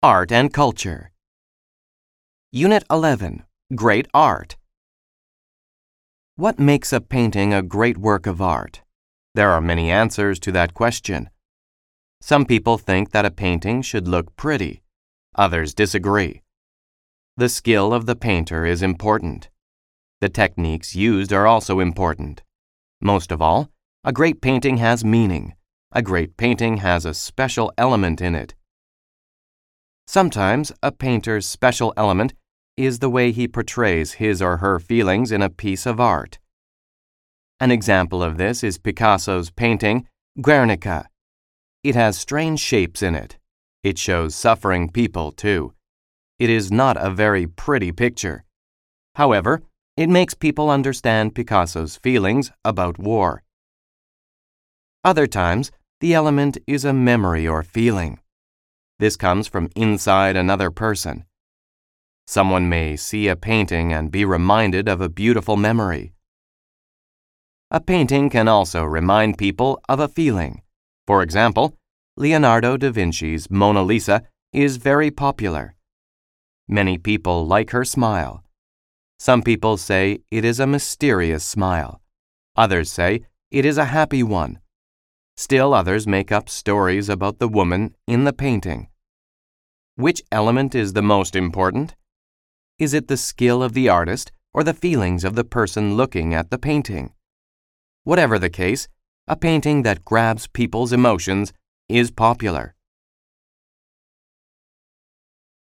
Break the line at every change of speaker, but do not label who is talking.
Art and Culture. Unit 11 Great Art. What makes a painting a great work of art? There are many answers to that question. Some people think that a painting should look pretty, others disagree. The skill of the painter is important. The techniques used are also important. Most of all, a great painting has meaning. A great painting has a special element in it. Sometimes a painter's special element is the way he portrays his or her feelings in a piece of art. An example of this is Picasso's painting, Guernica. It has strange shapes in it. It shows suffering people, too. It is not a very pretty picture. However, it makes people understand Picasso's feelings about war. Other times, the element is a memory or feeling. This comes from inside another person. Someone may see a painting and be reminded of a beautiful memory. A painting can also remind people of a feeling. For example, Leonardo da Vinci's Mona Lisa is very popular. Many people like her smile. Some people say it is a mysterious smile. Others say it is a happy one. Still others make up stories about the woman in the painting. Which element is the most important? Is it the skill of the artist or the feelings of the person looking at the painting? Whatever the case, a painting that grabs people's emotions is popular.